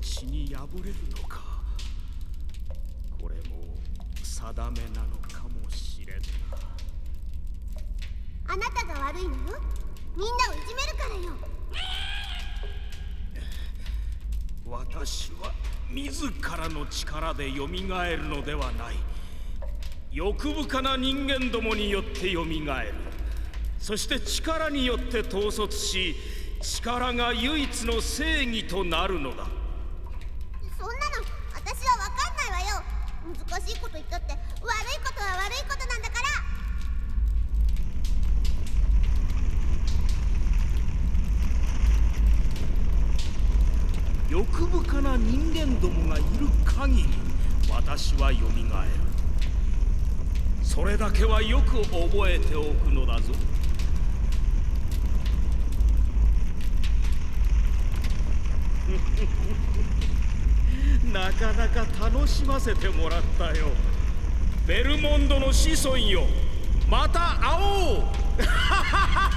血に破れるのか。これも定めなのかもしれんなあなたが悪いのよ。みんなをいじめるからよ。私は自らの力でよみがえるのではない。欲深な人間どもによってよみがえる。そして力によって統率し力が唯一の正義となるのだそんなの私は分かんないわよ難しいこと言ったって悪いことは悪いことなんだから。欲深な人間どもがいる限り私はよみがえる。それだけはよく覚えておくのだぞ。なかなか楽しませてもらったよ。ベルモンドの子孫よ。また会おう。